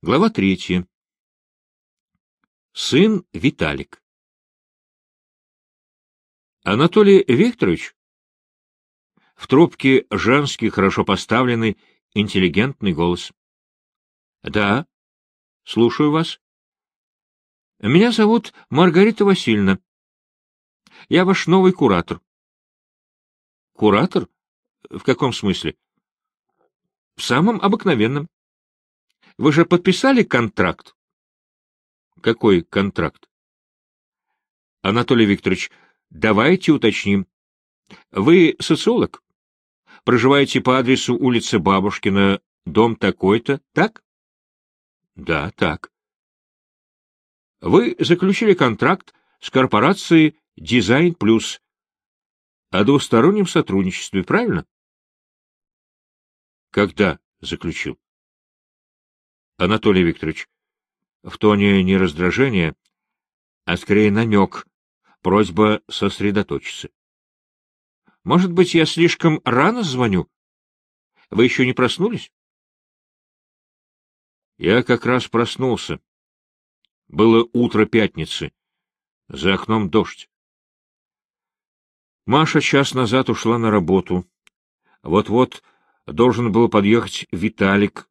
Глава третья. Сын Виталик. Анатолий Викторович? В трубке женский, хорошо поставленный, интеллигентный голос. — Да, слушаю вас. — Меня зовут Маргарита Васильевна. Я ваш новый куратор. — Куратор? В каком смысле? — В самом обыкновенном. Вы же подписали контракт? Какой контракт? Анатолий Викторович, давайте уточним. Вы социолог? Проживаете по адресу улица Бабушкина, дом такой-то, так? Да, так. Вы заключили контракт с корпорацией Дизайн Плюс о двустороннем сотрудничестве, правильно? Когда заключил? Анатолий Викторович, в тоне не раздражения, а скорее намек, просьба сосредоточиться. Может быть, я слишком рано звоню? Вы еще не проснулись? Я как раз проснулся. Было утро пятницы. За окном дождь. Маша час назад ушла на работу. Вот-вот должен был подъехать Виталик,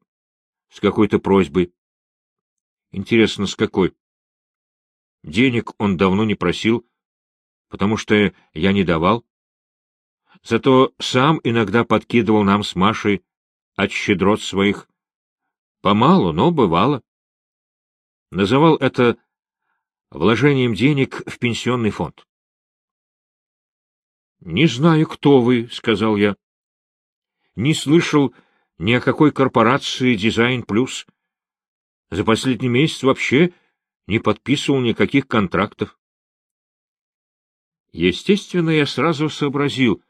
с какой-то просьбой. Интересно, с какой? Денег он давно не просил, потому что я не давал. Зато сам иногда подкидывал нам с Машей от щедрот своих. Помалу, но бывало. Называл это вложением денег в пенсионный фонд. — Не знаю, кто вы, — сказал я. Не слышал ни о какой корпорации «Дизайн Плюс». За последний месяц вообще не подписывал никаких контрактов. Естественно, я сразу сообразил,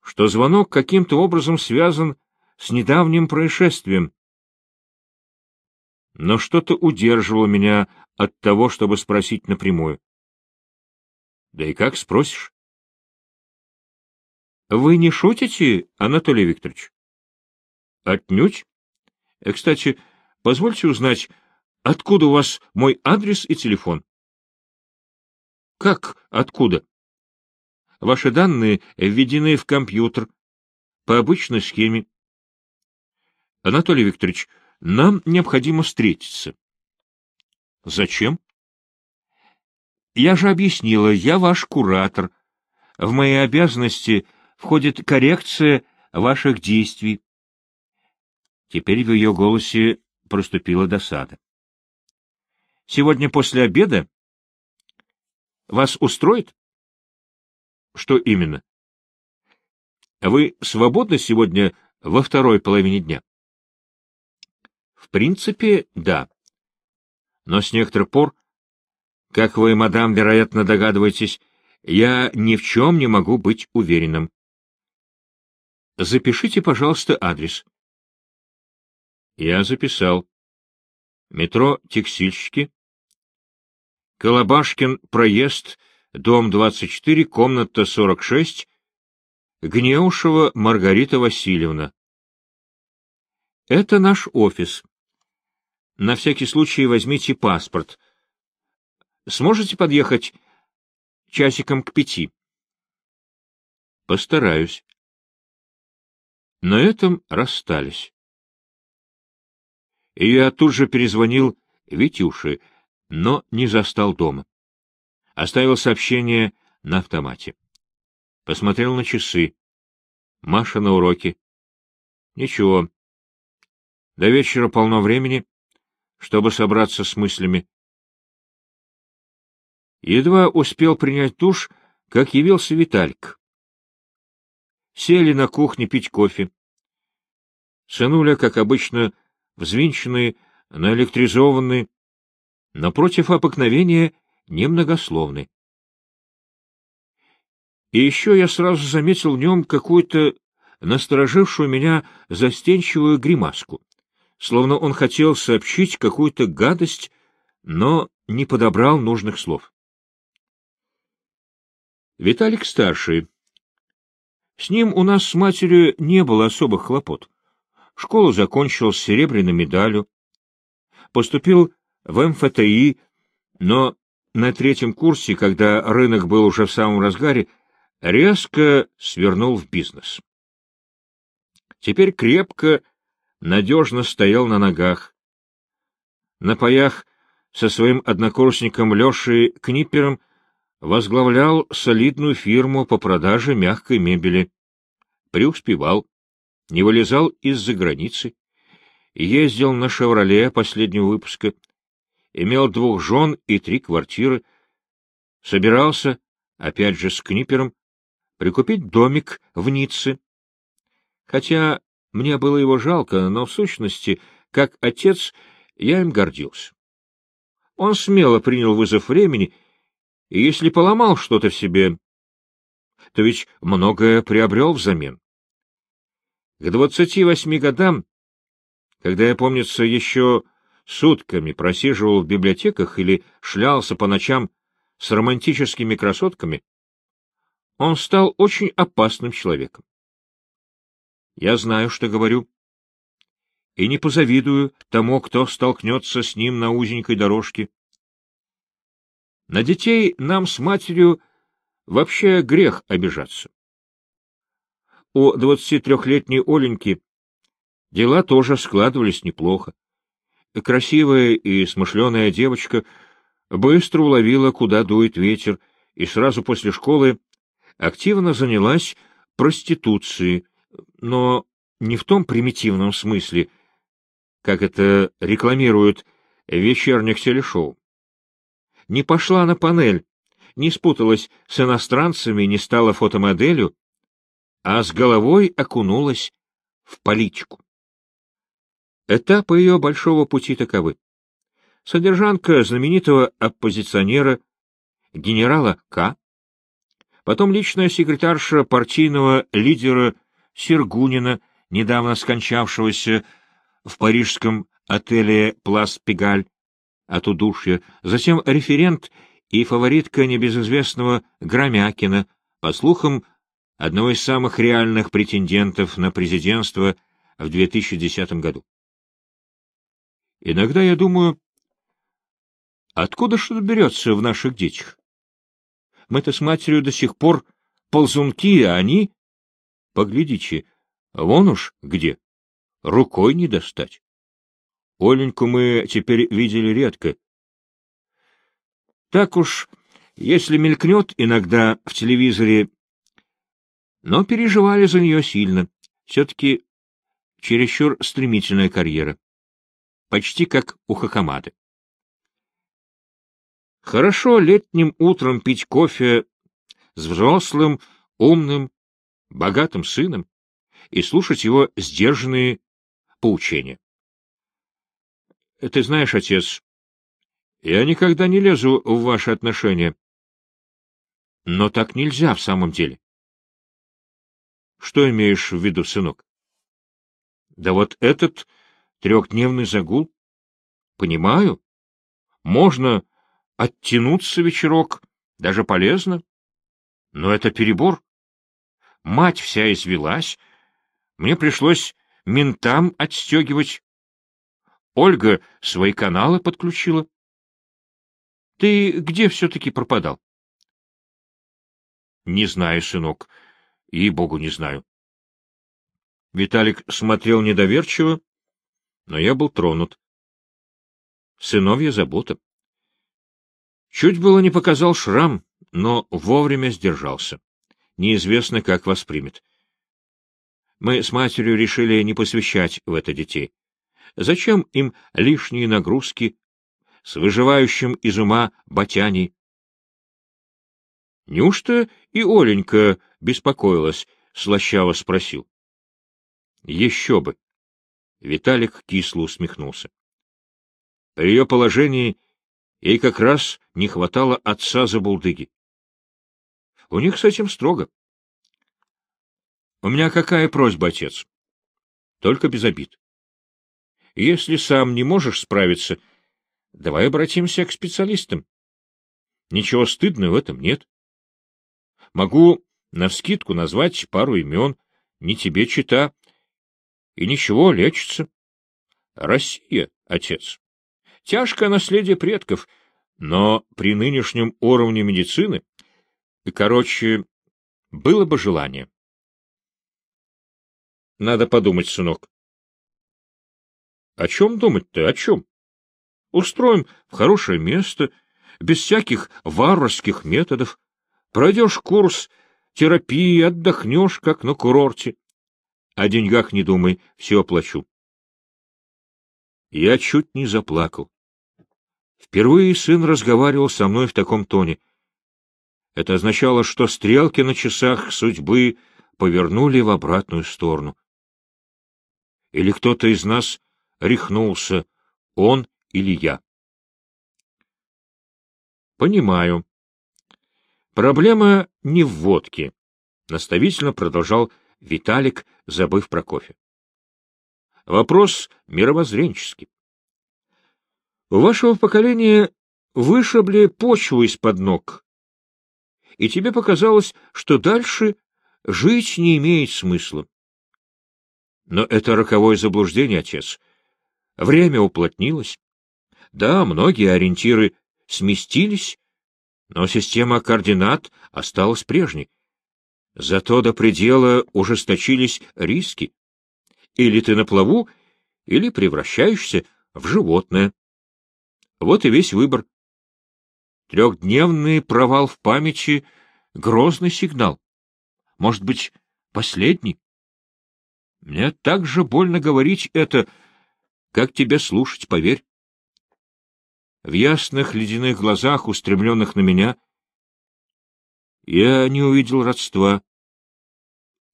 что звонок каким-то образом связан с недавним происшествием. Но что-то удерживало меня от того, чтобы спросить напрямую. Да и как спросишь? — Вы не шутите, Анатолий Викторович? Отнюдь. Э, кстати, позвольте узнать, откуда у вас мой адрес и телефон? Как откуда? Ваши данные введены в компьютер по обычной схеме. Анатолий Викторович, нам необходимо встретиться. Зачем? Я же объяснила, я ваш куратор. В мои обязанности входит коррекция ваших действий. Теперь в ее голосе проступила досада. — Сегодня после обеда? Вас устроит? — Что именно? — Вы свободны сегодня во второй половине дня? — В принципе, да. Но с некоторых пор, как вы, мадам, вероятно, догадываетесь, я ни в чем не могу быть уверенным. Запишите, пожалуйста, адрес. — я записал. Метро «Текстильщики». Колобашкин, проезд, дом 24, комната 46, Гнеушева Маргарита Васильевна. Это наш офис. На всякий случай возьмите паспорт. Сможете подъехать часиком к пяти? Постараюсь. На этом расстались. И я тут же перезвонил Витюше, но не застал дома. Оставил сообщение на автомате. Посмотрел на часы. Маша на уроке. Ничего. До вечера полно времени, чтобы собраться с мыслями. Едва успел принять душ, как явился Витальк. Сели на кухне пить кофе. Сынуля, как обычно, взвинченные, наэлектризованные, напротив обыкновения немногословны. И еще я сразу заметил в нем какую-то насторожившую меня застенчивую гримаску, словно он хотел сообщить какую-то гадость, но не подобрал нужных слов. Виталик старший. С ним у нас с матерью не было особых хлопот. Школу закончил с серебряной медалью, Поступил в МФТИ, но на третьем курсе, когда рынок был уже в самом разгаре, резко свернул в бизнес. Теперь крепко, надежно стоял на ногах. На паях со своим однокурсником Лешей Книппером возглавлял солидную фирму по продаже мягкой мебели. Преуспевал, не вылезал из-за границы, ездил на «Шевроле» последнего выпуска, имел двух жен и три квартиры, собирался, опять же с Книпером, прикупить домик в Ницце. Хотя мне было его жалко, но в сущности, как отец, я им гордился. Он смело принял вызов времени, и если поломал что-то в себе, то ведь многое приобрел взамен. К двадцати восьми годам, когда я, помнится, еще сутками просиживал в библиотеках или шлялся по ночам с романтическими красотками, он стал очень опасным человеком. Я знаю, что говорю, и не позавидую тому, кто столкнется с ним на узенькой дорожке. На детей нам с матерью вообще грех обижаться. У двадцати трехлетней Оленьки дела тоже складывались неплохо. Красивая и смышленая девочка быстро уловила, куда дует ветер, и сразу после школы активно занялась проституцией, но не в том примитивном смысле, как это рекламируют вечерних телешоу. Не пошла на панель, не спуталась с иностранцами, не стала фотомоделью, а с головой окунулась в политику. Этапы ее большого пути таковы. Содержанка знаменитого оппозиционера генерала К., потом личная секретарша партийного лидера Сергунина, недавно скончавшегося в парижском отеле «Плас Пегаль» от удушья, затем референт и фаворитка небезызвестного Громякина, по слухам, одного из самых реальных претендентов на президентство в 2010 году. Иногда я думаю, откуда что-то берется в наших детях? Мы-то с матерью до сих пор ползунки, а они... Поглядите, вон уж где рукой не достать. Оленьку мы теперь видели редко. Так уж, если мелькнет иногда в телевизоре, но переживали за нее сильно. Все-таки чересчур стремительная карьера. Почти как у Хакамады. Хорошо летним утром пить кофе с взрослым, умным, богатым сыном и слушать его сдержанные поучения. Ты знаешь, отец, я никогда не лезу в ваши отношения. Но так нельзя в самом деле. Что имеешь в виду, сынок? Да вот этот трехдневный загул. Понимаю. Можно оттянуться вечерок, даже полезно. Но это перебор. Мать вся извелась. Мне пришлось ментам отстегивать. Ольга свои каналы подключила. Ты где все-таки пропадал? Не знаю, сынок. И богу не знаю. Виталик смотрел недоверчиво, но я был тронут. Сыновья забота. Чуть было не показал шрам, но вовремя сдержался. Неизвестно, как воспримет. Мы с матерью решили не посвящать в это детей. Зачем им лишние нагрузки с выживающим из ума Батяней? Неужто и Оленька беспокоилась? — слащаво спросил. — Еще бы. Виталик кисло усмехнулся. При ее положении ей как раз не хватало отца за булдыги. У них с этим строго. — У меня какая просьба, отец? — Только без обид. Если сам не можешь справиться, давай обратимся к специалистам. Ничего стыдного в этом нет. Могу навскидку назвать пару имен, не тебе чита, и ничего, лечится. Россия, отец. Тяжкое наследие предков, но при нынешнем уровне медицины... Короче, было бы желание. Надо подумать, сынок. О чем думать-то, о чем? Устроим в хорошее место, без всяких варварских методов. Пройдешь курс терапии, отдохнешь, как на курорте. О деньгах не думай, все оплачу. Я чуть не заплакал. Впервые сын разговаривал со мной в таком тоне. Это означало, что стрелки на часах судьбы повернули в обратную сторону. Или кто-то из нас рехнулся, он или я. Понимаю. Проблема не в водке, наставительно продолжал Виталик, забыв про кофе. Вопрос мировоззренческий. У вашего поколения вышибли почву из-под ног, и тебе показалось, что дальше жить не имеет смысла. Но это роковое заблуждение, отец. Время уплотнилось. Да, многие ориентиры сместились, но система координат осталась прежней. Зато до предела ужесточились риски. Или ты на плаву, или превращаешься в животное. Вот и весь выбор. Трехдневный провал в памяти — грозный сигнал. Может быть, последний? Мне так же больно говорить это, как тебе слушать, поверь. В ясных ледяных глазах, устремленных на меня, я не увидел родства,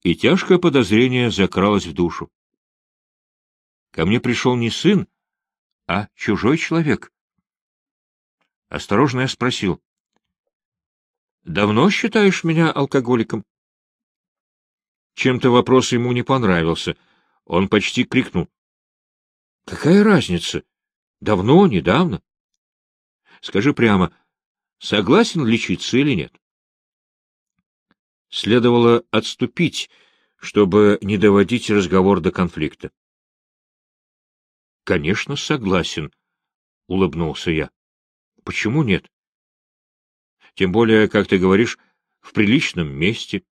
и тяжкое подозрение закралось в душу. Ко мне пришел не сын, а чужой человек. Осторожно я спросил. — Давно считаешь меня алкоголиком? Чем-то вопрос ему не понравился. Он почти крикнул. — Какая разница? Давно, недавно? Скажи прямо, согласен лечиться или нет? Следовало отступить, чтобы не доводить разговор до конфликта. — Конечно, согласен, — улыбнулся я. — Почему нет? Тем более, как ты говоришь, в приличном месте.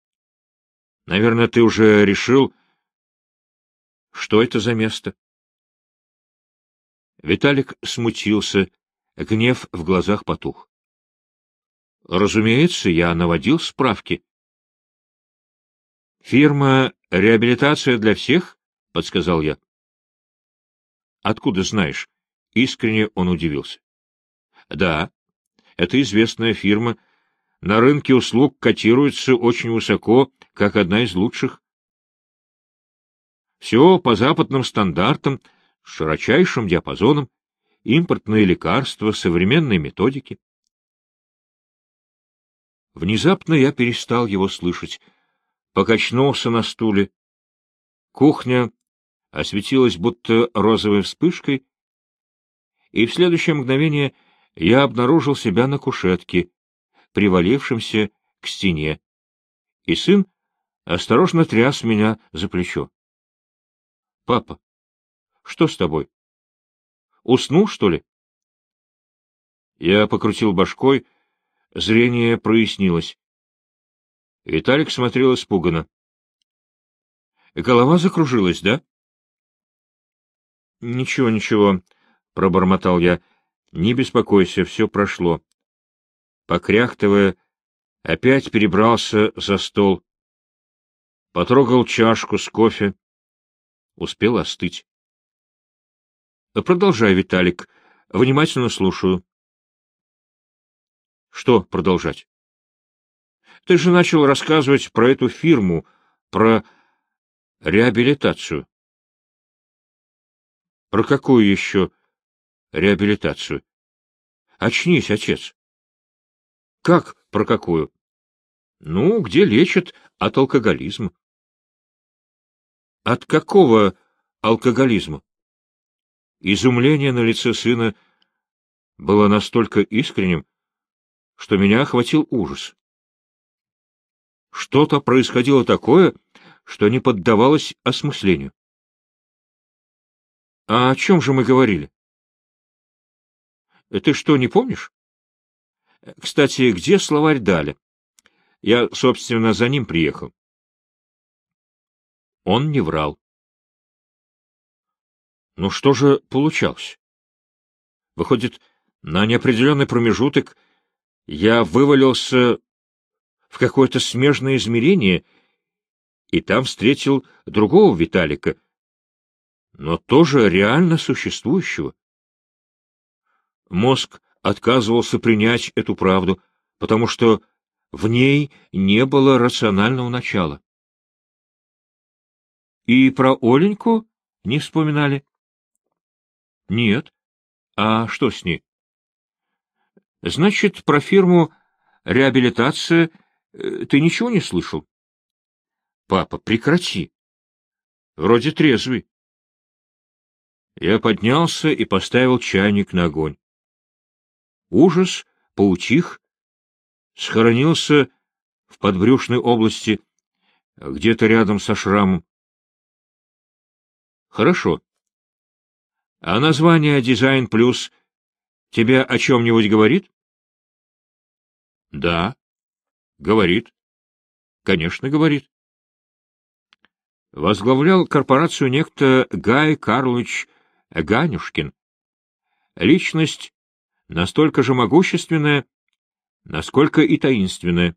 Наверное, ты уже решил, что это за место? Виталик смутился, гнев в глазах потух. Разумеется, я наводил справки. Фирма «Реабилитация для всех»? — подсказал я. Откуда знаешь? Искренне он удивился. Да, это известная фирма, на рынке услуг котируется очень высоко, как одна из лучших. Все по западным стандартам, широчайшим диапазоном, импортные лекарства, современные методики. Внезапно я перестал его слышать, покачнулся на стуле. Кухня осветилась будто розовой вспышкой, и в следующее мгновение я обнаружил себя на кушетке, привалившимся к стене, и сын осторожно тряс меня за плечо. — Папа, что с тобой? Уснул, что ли? Я покрутил башкой, зрение прояснилось. Виталик смотрел испуганно. — Голова закружилась, да? — Ничего, ничего, — пробормотал я. — Не беспокойся, все прошло покряхтывая, опять перебрался за стол, потрогал чашку с кофе, успел остыть. — Продолжай, Виталик, внимательно слушаю. — Что продолжать? — Ты же начал рассказывать про эту фирму, про реабилитацию. — Про какую еще реабилитацию? Очнись, отец. Как про какую? Ну, где лечат от алкоголизма. От какого алкоголизма? Изумление на лице сына было настолько искренним, что меня охватил ужас. Что-то происходило такое, что не поддавалось осмыслению. — А о чем же мы говорили? Ты что, не помнишь? Кстати, где словарь Даля? Я, собственно, за ним приехал. Он не врал. Ну что же получалось? Выходит, на неопределенный промежуток я вывалился в какое-то смежное измерение и там встретил другого Виталика, но тоже реально существующего. Мозг отказывался принять эту правду, потому что в ней не было рационального начала. И про Оленьку не вспоминали? Нет. А что с ней? Значит, про фирму «Реабилитация» ты ничего не слышал? Папа, прекрати. Вроде трезвый. Я поднялся и поставил чайник на огонь. Ужас поутих, схоронился в подбрюшной области, где-то рядом со шрамом. Хорошо. А название «Дизайн Плюс» тебе о чем-нибудь говорит? Да, говорит. Конечно, говорит. Возглавлял корпорацию некто Гай Карлович Ганюшкин. Личность настолько же могущественная, насколько и таинственная.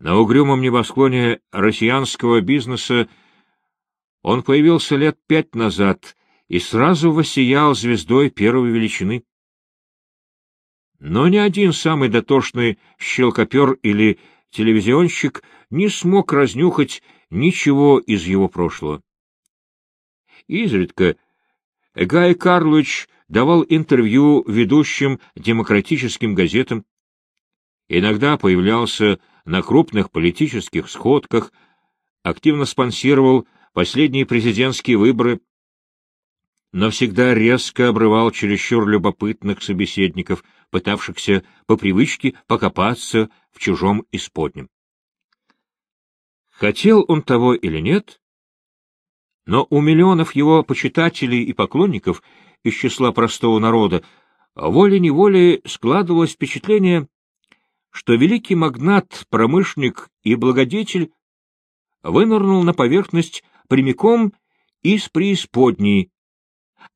На угрюмом небосклоне россиянского бизнеса он появился лет пять назад и сразу воссиял звездой первой величины. Но ни один самый дотошный щелкопер или телевизионщик не смог разнюхать ничего из его прошлого. Изредка Гай Карлович давал интервью ведущим демократическим газетам, иногда появлялся на крупных политических сходках, активно спонсировал последние президентские выборы, но всегда резко обрывал чересчур любопытных собеседников, пытавшихся по привычке покопаться в чужом исподнем. Хотел он того или нет, но у миллионов его почитателей и поклонников из числа простого народа волей-неволей складывалось впечатление, что великий магнат, промышленник и благодетель вынырнул на поверхность прямиком из преисподней,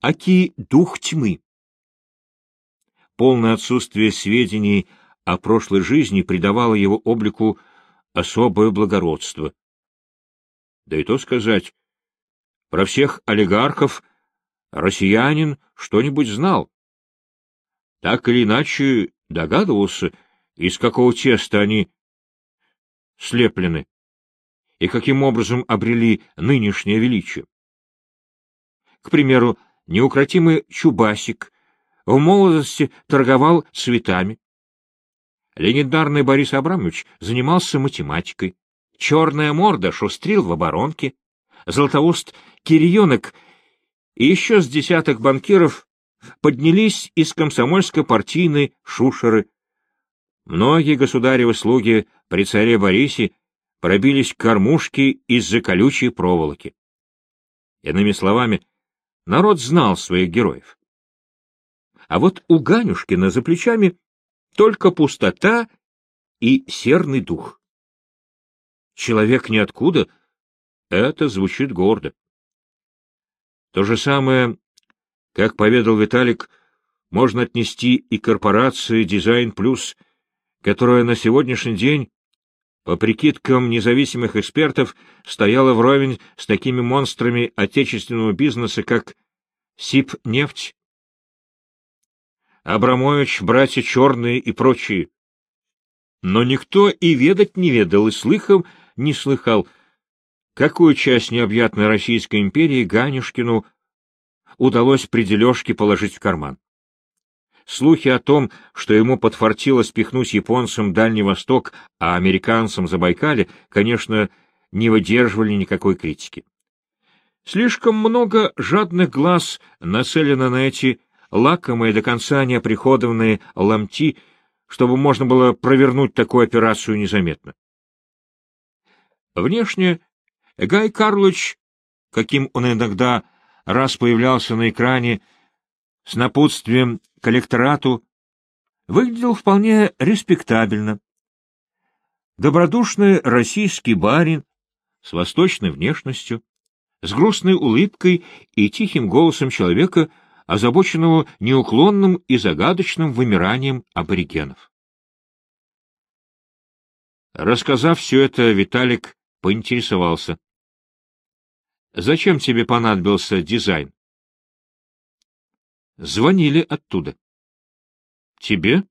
аки дух тьмы. Полное отсутствие сведений о прошлой жизни придавало его облику особое благородство. Да и то сказать, про всех олигархов россиянин что-нибудь знал. Так или иначе догадывался, из какого теста они слеплены и каким образом обрели нынешнее величие. К примеру, неукротимый Чубасик в молодости торговал цветами, Легендарный Борис Абрамович занимался математикой. Черная морда шустрил в оборонке. Златоуст Кирионок и еще с десяток банкиров поднялись из комсомольско-партийной шушеры. Многие государевы слуги при царе Борисе пробились к кормушке из-за колючей проволоки. Иными словами, народ знал своих героев. А вот у Ганюшкина за плечами только пустота и серный дух. Человек ниоткуда — это звучит гордо. То же самое, как поведал Виталик, можно отнести и корпорации «Дизайн Плюс», которая на сегодняшний день, по прикидкам независимых экспертов, стояла вровень с такими монстрами отечественного бизнеса, как «Сибнефть», Абрамович, братья Черные и прочие. Но никто и ведать не ведал, и слыхом не слыхал, какую часть необъятной Российской империи Ганюшкину удалось при дележке положить в карман. Слухи о том, что ему подфартило спихнуть японцам Дальний Восток, а американцам Забайкале, конечно, не выдерживали никакой критики. Слишком много жадных глаз нацелено на эти лакомые до конца неоприходованные ломти, чтобы можно было провернуть такую операцию незаметно. Внешне Гай Карлович, каким он иногда раз появлялся на экране, с напутствием коллекторату, выглядел вполне респектабельно. Добродушный российский барин с восточной внешностью, с грустной улыбкой и тихим голосом человека, озабоченного неуклонным и загадочным вымиранием аборигенов. Рассказав все это, Виталик поинтересовался. — Зачем тебе понадобился дизайн? Звонили оттуда. — Тебе?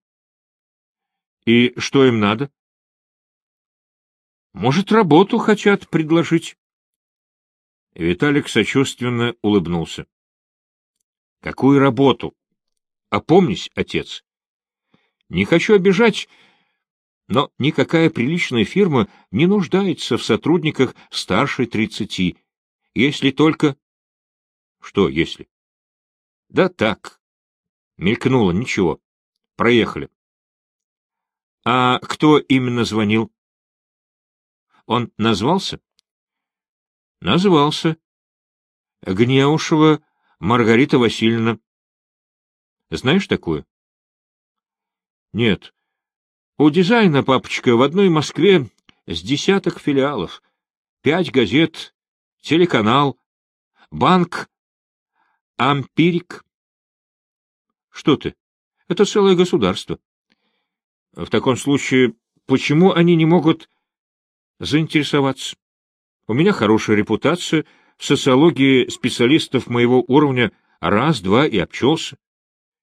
И что им надо? — Может, работу хотят предложить? Виталик сочувственно улыбнулся. — Какую работу? Опомнись, отец. Не хочу обижать, но никакая приличная фирма не нуждается в сотрудниках старше тридцати, если только... Что если? Да так. Мелькнуло, ничего. Проехали. А кто именно звонил? Он назвался? Назвался. Гнеушева Маргарита Васильевна. Знаешь такую? Нет. У дизайна, папочка, в одной Москве с десяток филиалов, пять газет, телеканал, банк, ампирик. Что ты? Это целое государство. В таком случае, почему они не могут заинтересоваться? У меня хорошая репутация, в социологии специалистов моего уровня раз-два и обчелся.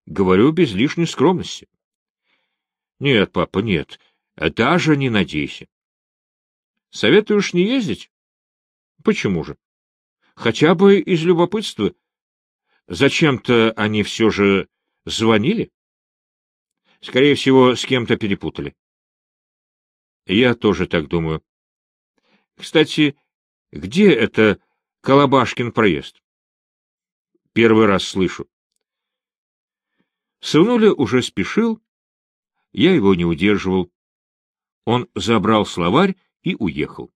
Говорю без лишней скромности. Нет, папа, нет, даже не надейся. Советуешь не ездить? Почему же? Хотя бы из любопытства. Зачем-то они все же звонили? Скорее всего, с кем-то перепутали. Я тоже так думаю. Кстати, где это Колобашкин проезд? Первый раз слышу. Сынуля уже спешил, я его не удерживал. Он забрал словарь и уехал.